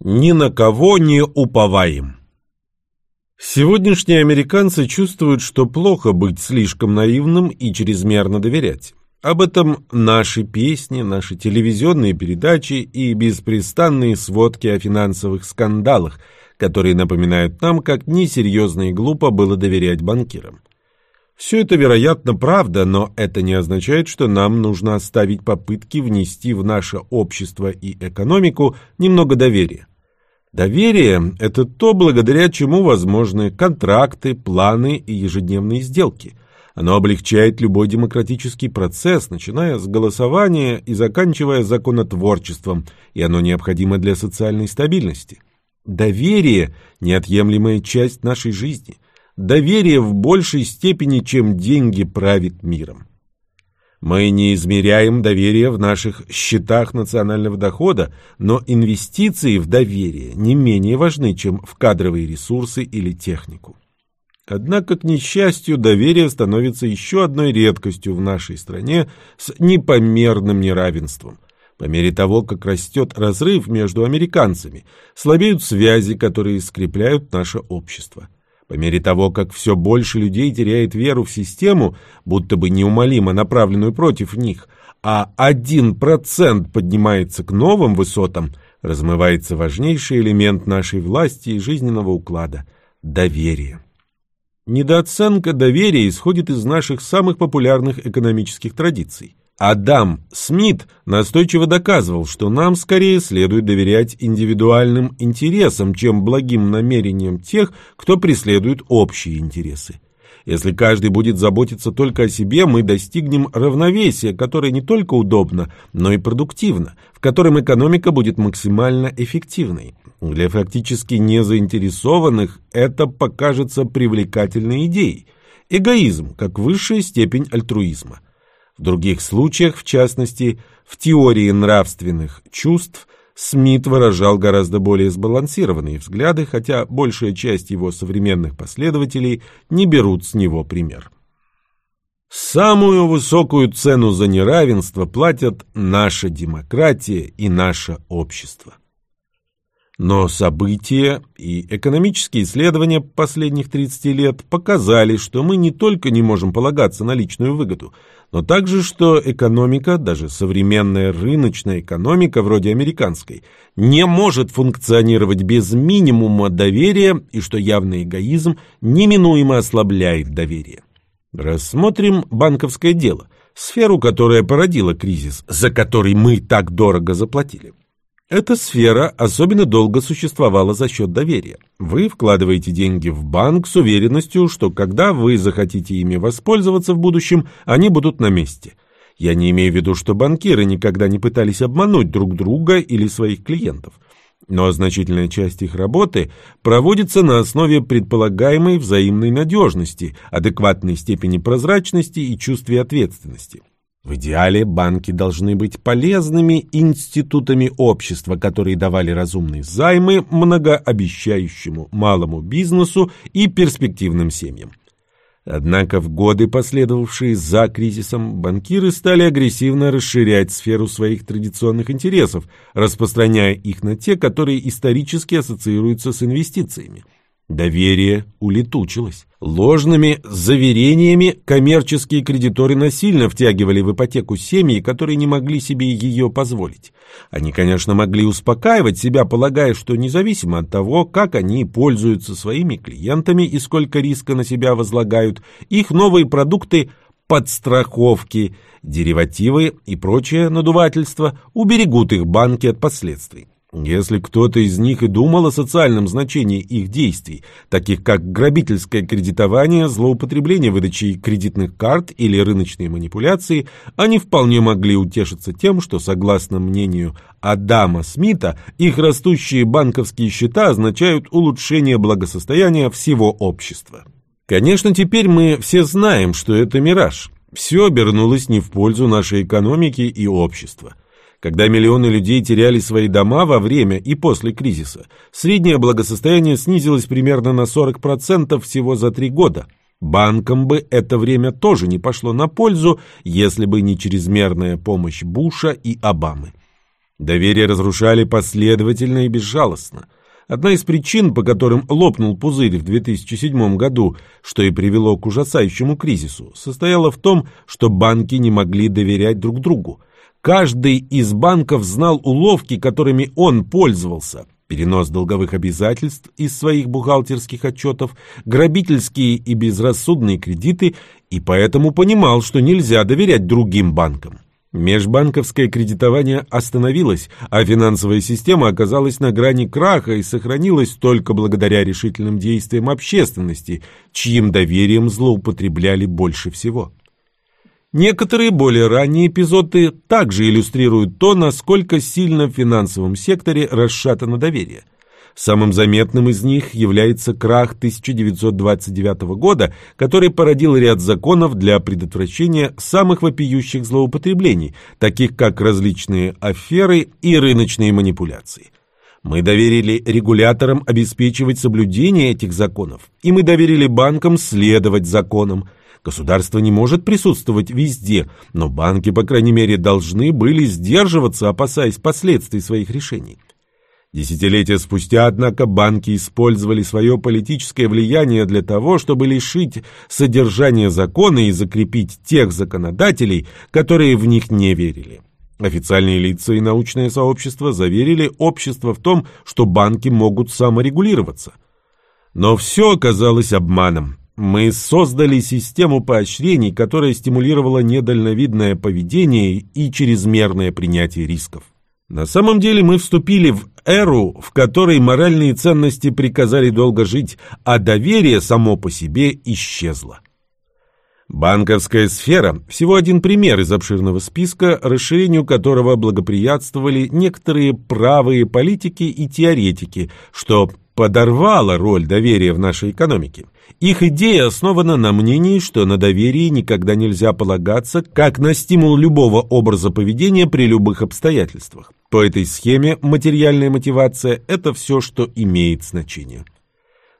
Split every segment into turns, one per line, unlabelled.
Ни на кого не уповаем. Сегодняшние американцы чувствуют, что плохо быть слишком наивным и чрезмерно доверять. Об этом наши песни, наши телевизионные передачи и беспрестанные сводки о финансовых скандалах, которые напоминают нам, как несерьезно и глупо было доверять банкирам. Все это, вероятно, правда, но это не означает, что нам нужно оставить попытки внести в наше общество и экономику немного доверия. Доверие – это то, благодаря чему возможны контракты, планы и ежедневные сделки. Оно облегчает любой демократический процесс, начиная с голосования и заканчивая законотворчеством, и оно необходимо для социальной стабильности. Доверие – неотъемлемая часть нашей жизни – доверие в большей степени, чем деньги правит миром. Мы не измеряем доверие в наших счетах национального дохода, но инвестиции в доверие не менее важны, чем в кадровые ресурсы или технику. Однако, к несчастью, доверие становится еще одной редкостью в нашей стране с непомерным неравенством. По мере того, как растет разрыв между американцами, слабеют связи, которые скрепляют наше общество. По мере того, как все больше людей теряет веру в систему, будто бы неумолимо направленную против них, а один процент поднимается к новым высотам, размывается важнейший элемент нашей власти и жизненного уклада – доверие. Недооценка доверия исходит из наших самых популярных экономических традиций. Адам Смит настойчиво доказывал, что нам скорее следует доверять индивидуальным интересам, чем благим намерениям тех, кто преследует общие интересы. Если каждый будет заботиться только о себе, мы достигнем равновесия, которое не только удобно, но и продуктивно, в котором экономика будет максимально эффективной. Для фактически незаинтересованных это покажется привлекательной идеей. Эгоизм как высшая степень альтруизма. В других случаях, в частности, в теории нравственных чувств, Смит выражал гораздо более сбалансированные взгляды, хотя большая часть его современных последователей не берут с него пример. Самую высокую цену за неравенство платят наша демократия и наше общество. Но события и экономические исследования последних 30 лет показали, что мы не только не можем полагаться на личную выгоду, но также, что экономика, даже современная рыночная экономика вроде американской, не может функционировать без минимума доверия и что явный эгоизм неминуемо ослабляет доверие. Рассмотрим банковское дело, сферу, которая породила кризис, за который мы так дорого заплатили. Эта сфера особенно долго существовала за счет доверия. Вы вкладываете деньги в банк с уверенностью, что когда вы захотите ими воспользоваться в будущем, они будут на месте. Я не имею в виду, что банкиры никогда не пытались обмануть друг друга или своих клиентов. Но значительная часть их работы проводится на основе предполагаемой взаимной надежности, адекватной степени прозрачности и чувстве ответственности. В идеале банки должны быть полезными институтами общества, которые давали разумные займы многообещающему малому бизнесу и перспективным семьям. Однако в годы, последовавшие за кризисом, банкиры стали агрессивно расширять сферу своих традиционных интересов, распространяя их на те, которые исторически ассоциируются с инвестициями. Доверие улетучилось. Ложными заверениями коммерческие кредиторы насильно втягивали в ипотеку семьи, которые не могли себе ее позволить. Они, конечно, могли успокаивать себя, полагая, что независимо от того, как они пользуются своими клиентами и сколько риска на себя возлагают, их новые продукты подстраховки, деривативы и прочее надувательство уберегут их банки от последствий. Если кто-то из них и думал о социальном значении их действий, таких как грабительское кредитование, злоупотребление выдачей кредитных карт или рыночные манипуляции, они вполне могли утешиться тем, что, согласно мнению Адама Смита, их растущие банковские счета означают улучшение благосостояния всего общества. Конечно, теперь мы все знаем, что это мираж. Все обернулось не в пользу нашей экономики и общества. Когда миллионы людей теряли свои дома во время и после кризиса, среднее благосостояние снизилось примерно на 40% всего за три года. Банкам бы это время тоже не пошло на пользу, если бы не чрезмерная помощь Буша и Обамы. Доверие разрушали последовательно и безжалостно. Одна из причин, по которым лопнул пузырь в 2007 году, что и привело к ужасающему кризису, состояла в том, что банки не могли доверять друг другу. Каждый из банков знал уловки, которыми он пользовался. Перенос долговых обязательств из своих бухгалтерских отчетов, грабительские и безрассудные кредиты, и поэтому понимал, что нельзя доверять другим банкам. Межбанковское кредитование остановилось, а финансовая система оказалась на грани краха и сохранилась только благодаря решительным действиям общественности, чьим доверием злоупотребляли больше всего. Некоторые более ранние эпизоды также иллюстрируют то, насколько сильно в финансовом секторе расшатано доверие – Самым заметным из них является крах 1929 года, который породил ряд законов для предотвращения самых вопиющих злоупотреблений, таких как различные аферы и рыночные манипуляции. Мы доверили регуляторам обеспечивать соблюдение этих законов, и мы доверили банкам следовать законам. Государство не может присутствовать везде, но банки, по крайней мере, должны были сдерживаться, опасаясь последствий своих решений. Десятилетия спустя, однако, банки использовали свое политическое влияние для того, чтобы лишить содержания закона и закрепить тех законодателей, которые в них не верили. Официальные лица и научное сообщество заверили общество в том, что банки могут саморегулироваться. Но все оказалось обманом. Мы создали систему поощрений, которая стимулировала недальновидное поведение и чрезмерное принятие рисков. На самом деле мы вступили в эру, в которой моральные ценности приказали долго жить, а доверие само по себе исчезло. Банковская сфера – всего один пример из обширного списка, расширению которого благоприятствовали некоторые правые политики и теоретики, что подорвало роль доверия в нашей экономике. Их идея основана на мнении, что на доверии никогда нельзя полагаться, как на стимул любого образа поведения при любых обстоятельствах. По этой схеме материальная мотивация – это все, что имеет значение.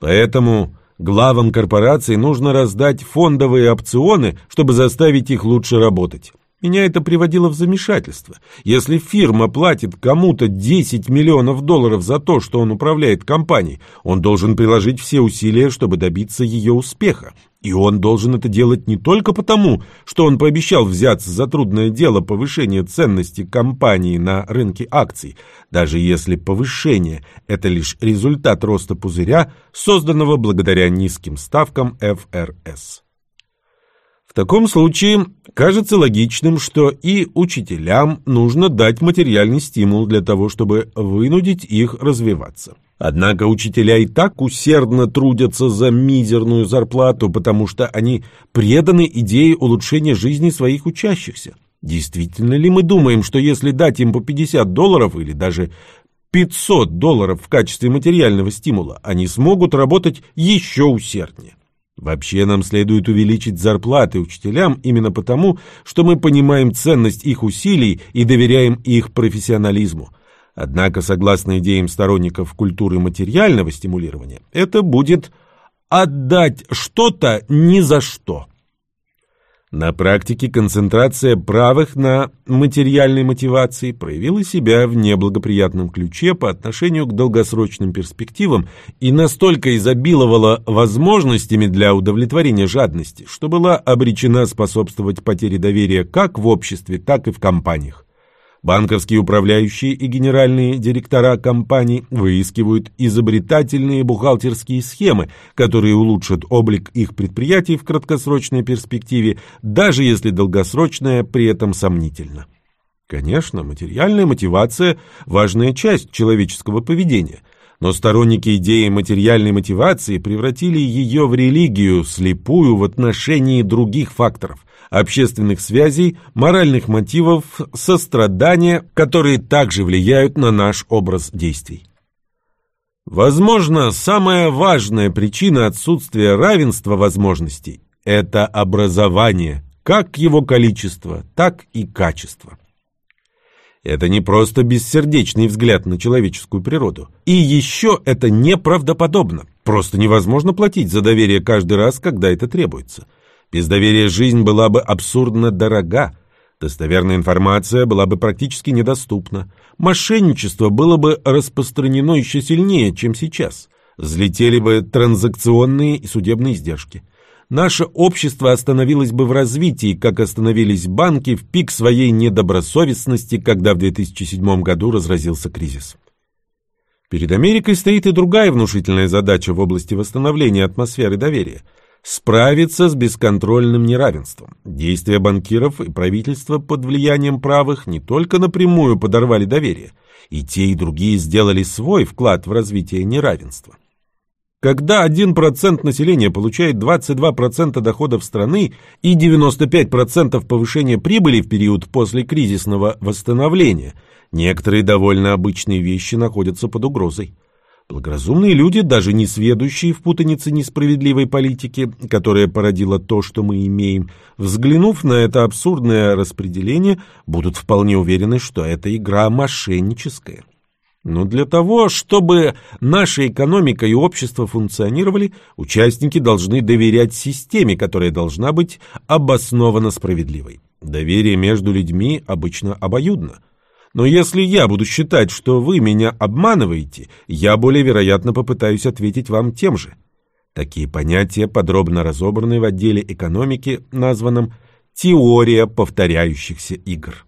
Поэтому главам корпораций нужно раздать фондовые опционы, чтобы заставить их лучше работать. Меня это приводило в замешательство. Если фирма платит кому-то 10 миллионов долларов за то, что он управляет компанией, он должен приложить все усилия, чтобы добиться ее успеха. И он должен это делать не только потому, что он пообещал взяться за трудное дело повышения ценности компании на рынке акций, даже если повышение – это лишь результат роста пузыря, созданного благодаря низким ставкам ФРС. В таком случае кажется логичным, что и учителям нужно дать материальный стимул для того, чтобы вынудить их развиваться. Однако учителя и так усердно трудятся за мизерную зарплату, потому что они преданы идее улучшения жизни своих учащихся. Действительно ли мы думаем, что если дать им по 50 долларов или даже 500 долларов в качестве материального стимула, они смогут работать еще усерднее? Вообще нам следует увеличить зарплаты учителям именно потому, что мы понимаем ценность их усилий и доверяем их профессионализму. Однако, согласно идеям сторонников культуры материального стимулирования, это будет отдать что-то ни за что. На практике концентрация правых на материальной мотивации проявила себя в неблагоприятном ключе по отношению к долгосрочным перспективам и настолько изобиловала возможностями для удовлетворения жадности, что была обречена способствовать потере доверия как в обществе, так и в компаниях. Банковские управляющие и генеральные директора компаний выискивают изобретательные бухгалтерские схемы, которые улучшат облик их предприятий в краткосрочной перспективе, даже если долгосрочная при этом сомнительна. Конечно, материальная мотивация – важная часть человеческого поведения, но сторонники идеи материальной мотивации превратили ее в религию, слепую в отношении других факторов общественных связей, моральных мотивов, сострадания, которые также влияют на наш образ действий. Возможно, самая важная причина отсутствия равенства возможностей – это образование, как его количество, так и качество. Это не просто бессердечный взгляд на человеческую природу. И еще это неправдоподобно. Просто невозможно платить за доверие каждый раз, когда это требуется – без доверия жизнь была бы абсурдно дорога. Достоверная информация была бы практически недоступна. Мошенничество было бы распространено еще сильнее, чем сейчас. Взлетели бы транзакционные и судебные издержки. Наше общество остановилось бы в развитии, как остановились банки в пик своей недобросовестности, когда в 2007 году разразился кризис. Перед Америкой стоит и другая внушительная задача в области восстановления атмосферы доверия – справиться с бесконтрольным неравенством. Действия банкиров и правительства под влиянием правых не только напрямую подорвали доверие, и те и другие сделали свой вклад в развитие неравенства. Когда 1% населения получает 22% доходов страны и 95% повышения прибыли в период после кризисного восстановления, некоторые довольно обычные вещи находятся под угрозой. Благоразумные люди, даже не сведущие в путанице несправедливой политики, которая породила то, что мы имеем, взглянув на это абсурдное распределение, будут вполне уверены, что эта игра мошенническая. Но для того, чтобы наша экономика и общество функционировали, участники должны доверять системе, которая должна быть обоснованно справедливой. Доверие между людьми обычно обоюдно. Но если я буду считать, что вы меня обманываете, я более вероятно попытаюсь ответить вам тем же. Такие понятия подробно разобраны в отделе экономики, названном «теория повторяющихся игр».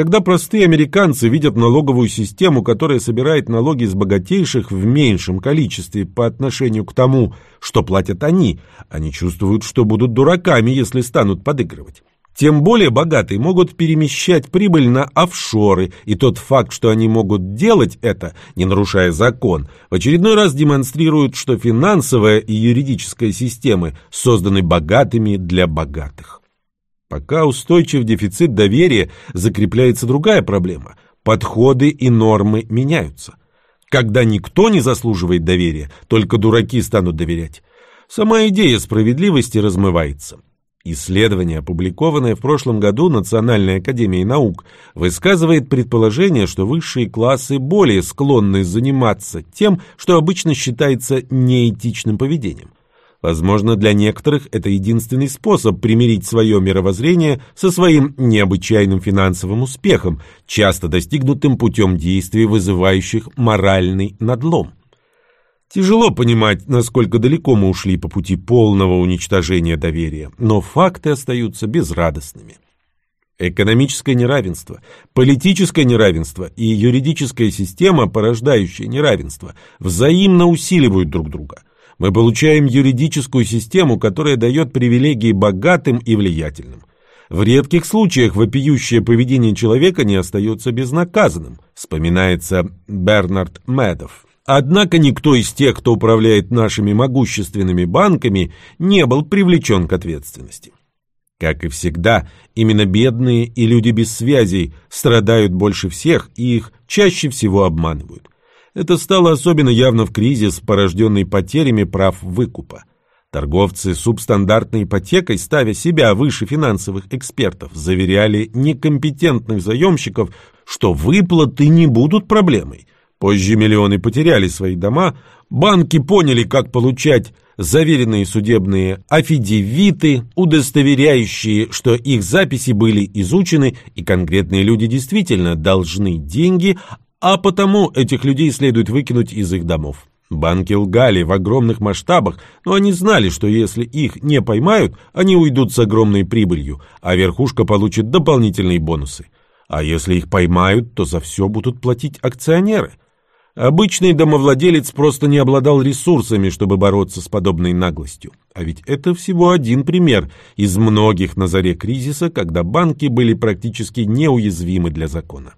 Когда простые американцы видят налоговую систему, которая собирает налоги с богатейших в меньшем количестве по отношению к тому, что платят они, они чувствуют, что будут дураками, если станут подыгрывать. Тем более богатые могут перемещать прибыль на офшоры, и тот факт, что они могут делать это, не нарушая закон, в очередной раз демонстрирует, что финансовая и юридическая системы созданы богатыми для богатых. Пока устойчив дефицит доверия, закрепляется другая проблема. Подходы и нормы меняются. Когда никто не заслуживает доверия, только дураки станут доверять. Сама идея справедливости размывается. Исследование, опубликованное в прошлом году Национальной академией наук, высказывает предположение, что высшие классы более склонны заниматься тем, что обычно считается неэтичным поведением. Возможно, для некоторых это единственный способ примирить свое мировоззрение со своим необычайным финансовым успехом, часто достигнутым путем действий, вызывающих моральный надлом. Тяжело понимать, насколько далеко мы ушли по пути полного уничтожения доверия, но факты остаются безрадостными. Экономическое неравенство, политическое неравенство и юридическая система, порождающая неравенство, взаимно усиливают друг друга – мы получаем юридическую систему, которая дает привилегии богатым и влиятельным. В редких случаях вопиющее поведение человека не остается безнаказанным, вспоминается Бернард Медов. Однако никто из тех, кто управляет нашими могущественными банками, не был привлечен к ответственности. Как и всегда, именно бедные и люди без связей страдают больше всех и их чаще всего обманывают. Это стало особенно явно в кризис, порожденный потерями прав выкупа. Торговцы субстандартной ипотекой, ставя себя выше финансовых экспертов, заверяли некомпетентных заемщиков, что выплаты не будут проблемой. Позже миллионы потеряли свои дома, банки поняли, как получать заверенные судебные афидевиты, удостоверяющие, что их записи были изучены и конкретные люди действительно должны деньги, а потому этих людей следует выкинуть из их домов. Банки лгали в огромных масштабах, но они знали, что если их не поймают, они уйдут с огромной прибылью, а верхушка получит дополнительные бонусы. А если их поймают, то за все будут платить акционеры. Обычный домовладелец просто не обладал ресурсами, чтобы бороться с подобной наглостью. А ведь это всего один пример из многих на заре кризиса, когда банки были практически неуязвимы для закона.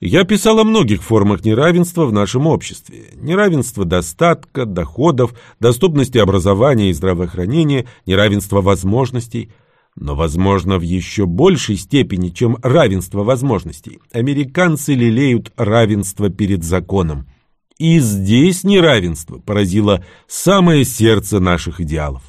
Я писал о многих формах неравенства в нашем обществе. Неравенство достатка, доходов, доступности образования и здравоохранения, неравенство возможностей. Но, возможно, в еще большей степени, чем равенство возможностей, американцы лелеют равенство перед законом. И здесь неравенство поразило самое сердце наших идеалов.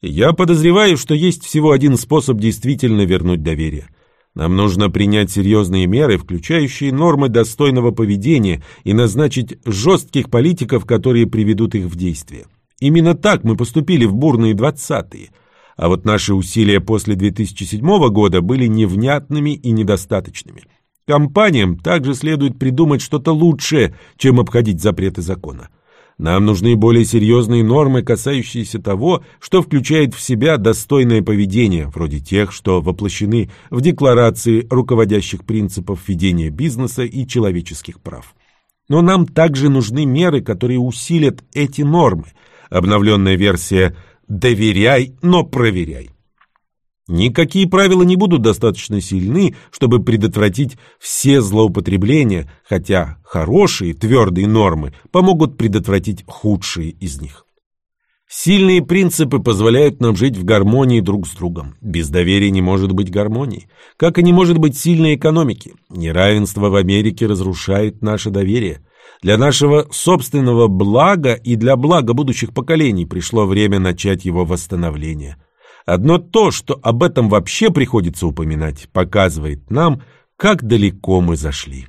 Я подозреваю, что есть всего один способ действительно вернуть доверие – нам нужно принять серьезные меры, включающие нормы достойного поведения, и назначить жестких политиков, которые приведут их в действие. Именно так мы поступили в бурные двадцатые. А вот наши усилия после 2007 года были невнятными и недостаточными. Компаниям также следует придумать что-то лучшее, чем обходить запреты закона. Нам нужны более серьезные нормы, касающиеся того, что включает в себя достойное поведение, вроде тех, что воплощены в Декларации руководящих принципов ведения бизнеса и человеческих прав. Но нам также нужны меры, которые усилят эти нормы. Обновленная версия «Доверяй, но проверяй». Никакие правила не будут достаточно сильны, чтобы предотвратить все злоупотребления, хотя хорошие твердые нормы помогут предотвратить худшие из них. Сильные принципы позволяют нам жить в гармонии друг с другом. Без доверия не может быть гармонии. Как и не может быть сильной экономики. Неравенство в Америке разрушает наше доверие. Для нашего собственного блага и для блага будущих поколений пришло время начать его восстановление. Одно то, что об этом вообще приходится упоминать, показывает нам, как далеко мы зашли.